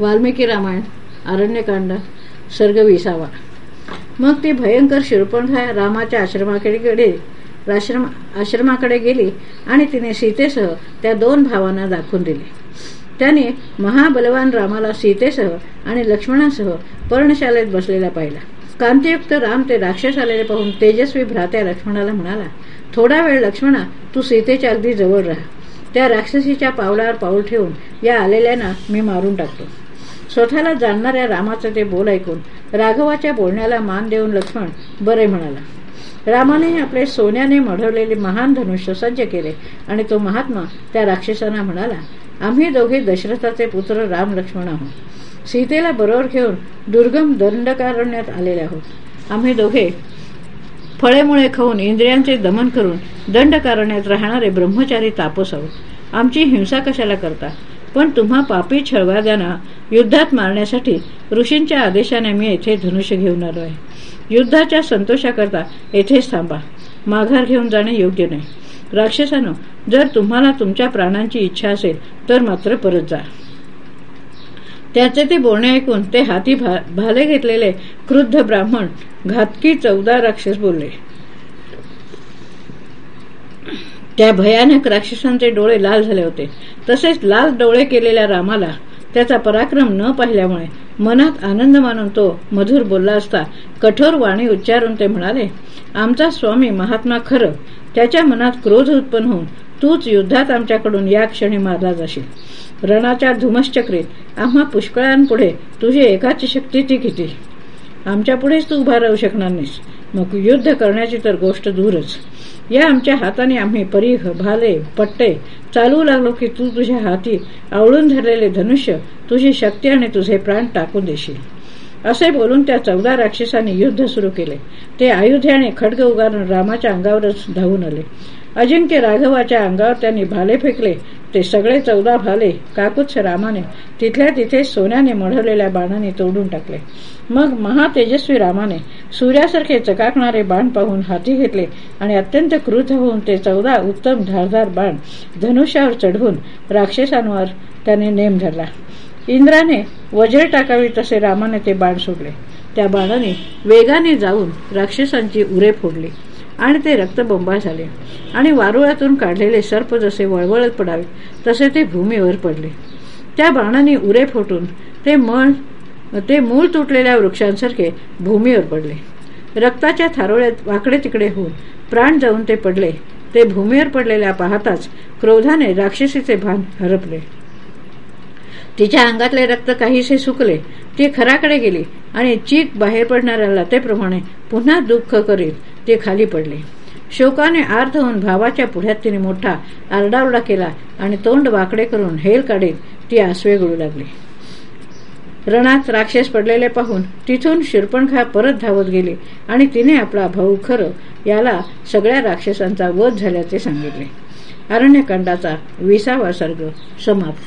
वाल्मिकी रामायण अरण्यकांड सर्ग विसावा मग ती भयंकर शिरपणखा रामाच्या आश्रमाकडे गेली आश्रम आश्रमाकडे गेली आणि तिने सीतेसह त्या दोन भावांना दाखवून दिले. त्याने महाबलवान रामाला सीतेसह आणि लक्ष्मणासह पर्णशालेत बसलेला पाहिला. कांतियुक्त राम ते राक्षस आलेले पाहून तेजस्वी भ्रात्या लक्ष्मणाला म्हणाला थोडा वेळ लक्ष्मणा तू सीतेच्या अगदी जवळ राहा. त्या राक्षसीच्या पावलावर पाऊल ठेवून या आलेल्यांना मी मारून टाकतो. स्वतःला जाणणाऱ्या रामाचं ते बोल ऐकून राघवाच्या बोलण्याला मान देऊन लक्ष्मण बरे म्हणाला. रामाने आपले सोन्याने मढवलेले महान धनुष्य सज्ज केले आणि तो महात्मा त्या राक्षसांना म्हणाला आम्ही दोघे दशरथाचे पुत्र राम लक्ष्मण आहोत. सीतेला बरोबर घेऊन दुर्गम दंडकारण्यात आलेले आहोत. आम्ही दोघे फळेमुळे खाऊन इंद्रियांचे दमन करून दंडकारण्यात राहणारे ब्रह्मचारी तापस आहोत. आमची हिंसा कशाला करता? पण तुम्हा पापी छळवाद्यांना युद्धात मारण्यासाठी ऋषींच्या आदेशाने मी येथे धनुष्य घेऊन आलो आहे युद्धाच्या संतोषाकरता येथेच थांबा. माघार घेऊन जाणे योग्य नाही. राक्षसानो जर तुम्हाला तुमच्या प्राणांची इच्छा असेल तर मात्र परत जा. त्याचे ते बोलणे ऐकून ते हाती भा, भाले घेतलेले क्रुद्ध ब्राह्मण घातकी चौदा राक्षस बोलले. त्या भयानक राक्षसांचे डोळे लाल झाले होते. तसेच लाल डोळे केलेल्या रामाला त्याचा पराक्रम न पाहिल्यामुळे मनात आनंद मानून तो मधुर बोलला असता कठोर वाणी उच्चारून ते म्हणाले आमचा स्वामी महात्मा खरं त्याच्या मनात क्रोध उत्पन्न होऊन तूच युद्धात आमच्याकडून या क्षणी मारला जाशील. रणाच्या धुमश्चक्रीत आम्हा पुष्कळांपुढे तुझी एकाची शक्ती ती किती. आमच्यापुढेच तू उभा राहू शकणार नाहीस. मग युद्ध करण्याची तर गोष्ट दूरच. या आमच्या हाताने आम्ही परीघ भाले पट्टे चालू लागलो की तू तुझ्या हाती आवळून धरलेले धनुष्य तुझी शक्ती आणि तुझे प्राण टाकून देशील. असे बोलून त्या चौदा राक्षसांनी युद्ध सुरू केले. ते आयुध्याने खडग उगारून रामाच्या अंगावरच धावून आले. अजिंक्य राघवाच्या अंगावर त्यांनी भाले फेकले. ते सगळे चौदा भाले काकुत्स रामाने. तिथल्या तिथे सोन्याने मढवलेल्या बाणाने तोडून टाकले. मग महातेजस्वी रामाने सूर्यासारखे चकाकणारे बाण पाहून हाती घेतले आणि अत्यंत क्रुद्ध होऊन ते चौदा उत्तम धारधार बाण धनुष्यावर चढवून राक्षसांवर त्याने नेम धरला. इंद्राने वज्र टाकावी तसे रामाने ते बाण सोडले. त्या बाणाने वेगाने जाऊन राक्षसांची उरे फोडली. आणि ते रक्तबंबा झाले. आणि वारुळातून काढलेले सर्प जसे वळवळत पडावे तसे ते भूमीवर पडले. त्या बाणाने उरे फुटून ते मळ ते मूळ तुटलेल्या वृक्षांसारखे भूमीवर पडले. रक्ताच्या थारोळ्यात वाकडे तिकडे होऊन प्राण जाऊन ते पडले. ते भूमीवर पडलेल्या पाहताच क्रोधाने राक्षसीचे भान हरपले. तिच्या अंगातले रक्त काहीसे सुकले. ती खराकडे गेली आणि चीक बाहेर पडणाऱ्या लतेप्रमाणे पुन्हा दुःख करीत ते खाली पडले. शोकाने आर्ध होऊन भावाच्या पुढ्यात तिने मोठा आरडाओरडा केला आणि तोंड वाकडे करून हेल काढीत ती आसवे गळू लागली. रणात राक्षस पडलेले पाहून तिथून शिरपणखा परत धावत गेली आणि तिने आपला भाऊ खरं याला सगळ्या राक्षसांचा वध झाल्याचे सांगितले. अरण्यकांडाचा विसावा सर्ग समाप्त.